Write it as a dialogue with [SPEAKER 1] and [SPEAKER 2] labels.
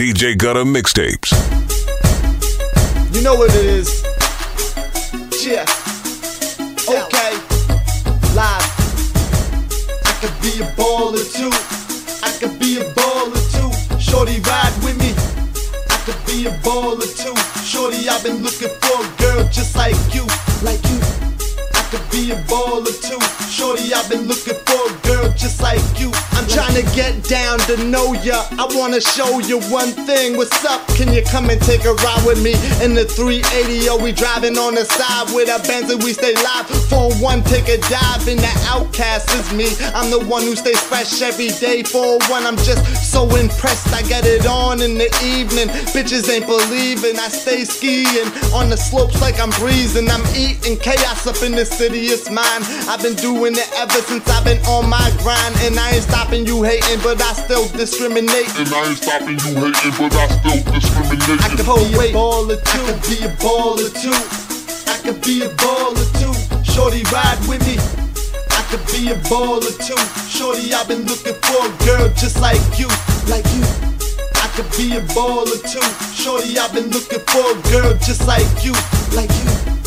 [SPEAKER 1] DJ Gutter Mixtapes.
[SPEAKER 2] You know what it is. Yeah. Okay. Live. I could be a baller too. I could be a baller too. Shorty ride with me. I could be a baller too. Shorty, I've been looking for a girl just like you. Like you. I could be a baller too. Shorty, I've been looking for a girl trying to get down to know ya. I wanna show you one thing. What's up? Can you come and take a ride with me in the 380? Or we driving on the side with our Benz and we stay live. For one, take a dive in the outcast is me. I'm the one who stays fresh every day. For one, I'm just so impressed. I get it on in the evening. Bitches ain't believing. I stay skiing on the slopes like I'm breezing. I'm eating chaos up in the city. It's mine. I've been doing it ever since I've been on my grind. And I ain't stopping you hating, but I still discriminate.
[SPEAKER 3] And I ain't stopping you hating, but I still discriminate.
[SPEAKER 2] I could be a baller too. I could be a baller too. I could be a baller too. Shorty ride with me. I could be a baller too. Shorty, I've been looking for a girl just like you, like you. I could be a baller too. Shorty, I've been looking for a girl just like you, like you.